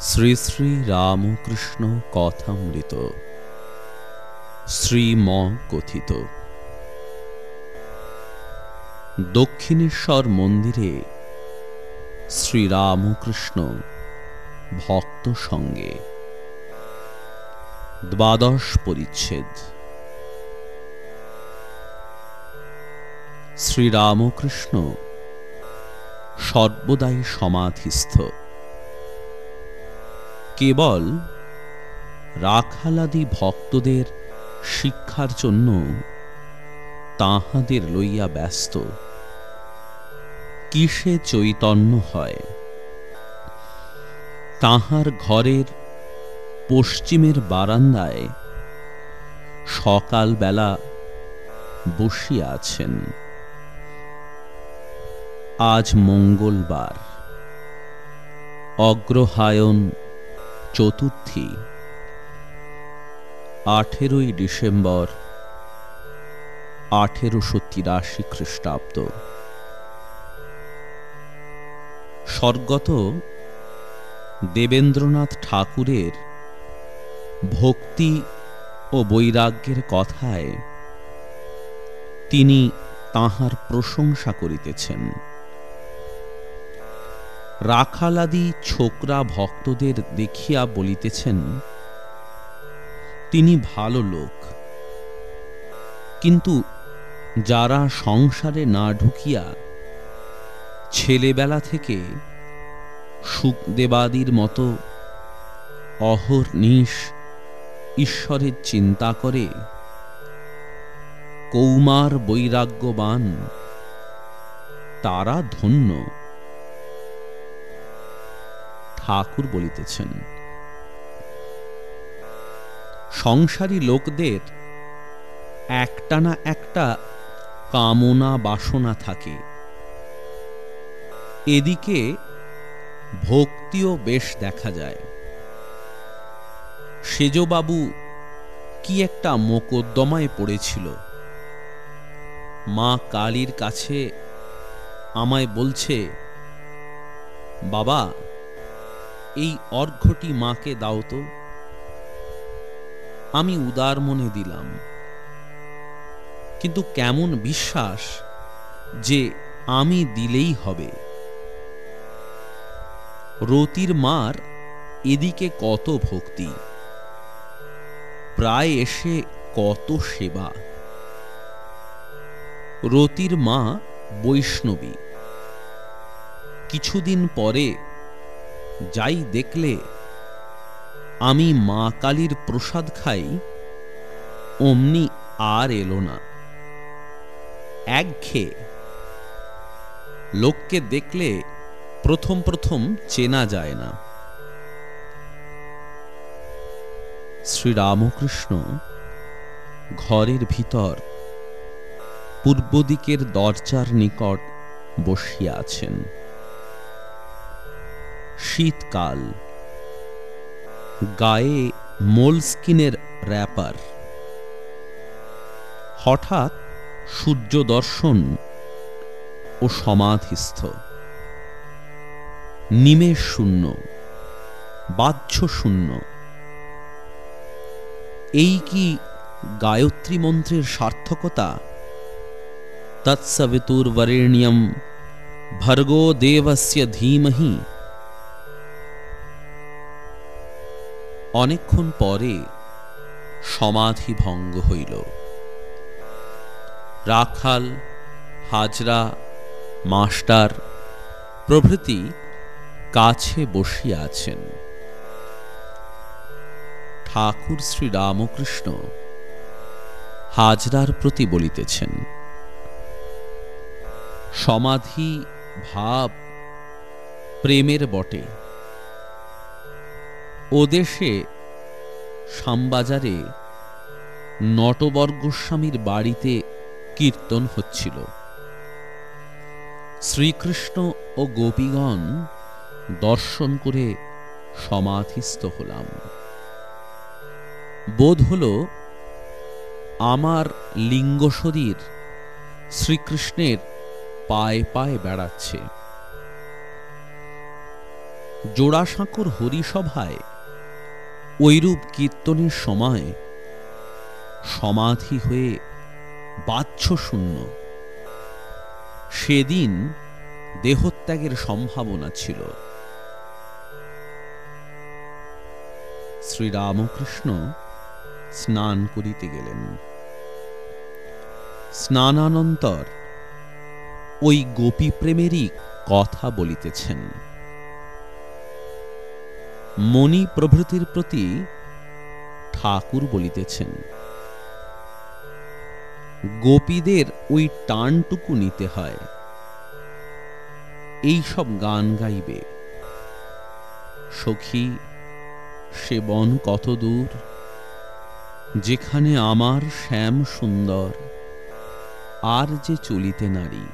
শ্রী শ্রী রামকৃষ্ণ কথামৃত। শ্রীম কথিত দক্ষিণেশ্বর মন্দিরে শ্রীরামকৃষ্ণ ভক্ত সঙ্গে। দ্বাদশ পরিচ্ছেদ। শ্রীরামকৃষ্ণ সর্বদাই সমাধিস্থ। কেবল রাখালাদি ভক্তদের শিক্ষার জন্য তাহাদের লইয়া ব্যস্ত। কিসে চৈতন্য হয়? তাহার ঘরের পশ্চিমের বারান্দায় সকালবেলা বসিয়া আছেন আজ মঙ্গলবার। অগ্রহায়ণ চতুর্থী, আঠেরোই ডিসেম্বর, আঠেরোশো তিরাশি খ্রিস্টাব্দ। স্বর্গত দেবেন্দ্রনাথ ঠাকুরের ভক্তি ও বৈরাগ্যের কথায় তিনি তাহার প্রশংসা করিতেছেন। রাখালাদি ছোকরা ভক্তদের দেখিয়া বলিতেছেন, তিনি ভালো লোক। কিন্তু যারা সংসারে না ঢুকিয়া ছেলেবেলা থেকে সুখদেবাদির মতো অহর্নিশ ঈশ্বরের চিন্তা করে কৌমার বৈরাগ্যবান, তারা ধন্য। ঠাকুর বলিতেছেন, সংসারী লোকদের একটা না একটা কামনা বাসনা থাকে। এদিকে ভক্তিও বেশ দেখা যায়। সেজবাবু কি একটা মোকদ্দমায় পড়েছিল। মা কালীর কাছে আমায় বলছে, বাবা এই অর্ঘ্যটি মাকে দাও তো। আমি উদার মনে দিলাম। কিন্তু কেমন বিশ্বাস যে আমি দিলেই হবে। রতির মার এদিকে কত ভক্তি। প্রায় এসে কত সেবা। রতির মা বৈষ্ণবী। কিছুদিন পরে যাই দেখলে, আমি মা কালীর প্রসাদ খাই, অমনি আর এলো না। একঘে লোককে দেখলে প্রথম প্রথম চেনা যায় না। শ্রীরামকৃষ্ণ ঘরের ভিতর পূর্ব দিকের দরজার নিকট বসিয়া আছেন। শীতকাল। গায়ে মোলস্কিনের র্যাপার হঠাৎ সূর্য দর্শন ও সমাধিস্থ। নিমেষ শূন্য, বাহ্য শূন্য। এই কি গায়ত্রী মন্ত্রের সার্থকতা? তৎসবিতুর্বরেণ্যম, ভর্গো দেবস্য ধীমহি। অনেকক্ষণ পরে সমাধি ভঙ্গ হইল। রাখাল, হাজরা, মাস্টার প্রভৃতি কাছে বসিয়া আছেন। ঠাকুর শ্রী রামকৃষ্ণ হাজরার প্রতি বলিতেছেন, সমাধি ভাব প্রেমের বটে। ও দেশে শ্যামবাজারে নটবর্গস্বামীর বাড়িতে কীর্তন হচ্ছিল। শ্রীকৃষ্ণ ও গোপীগণ দর্শন করে সমাধিস্থ হলাম। বোধ হল আমার লিঙ্গ শরীর শ্রীকৃষ্ণের পায়ে পায়ে বেড়াচ্ছে। জোড়াসাঁকোর হরিসভায় ঐরূপ কীর্তনের সময় সমাধি হয়ে বাহ্য শূন্য। সেদিন দেহত্যাগের সম্ভাবনা ছিল। শ্রীরামকৃষ্ণ স্নান করিতে গেলেন। স্নানানন্তর ওই গোপী প্রেমেরই কথা বলিতেছেন। মণি প্রভৃতির প্রতি ঠাকুর বলিতেছেন, গোপীদের ওই টানটুকু নিতে হয়। এই সব গান গাইবে। সখী, সে বন কত দূর, যেখানে আমার শ্যাম সুন্দর, আর যে চলিতে নারী।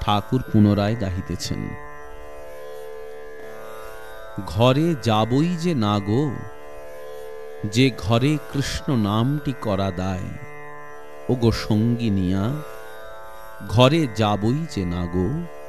ঠাকুর পুনরায় গাহিতেছেন ঘরে যাবই যে না গো, যে ঘরে কৃষ্ণ নামটি করা দায়। ও গো সঙ্গী নিয়া ঘরে যাবই যে না গো।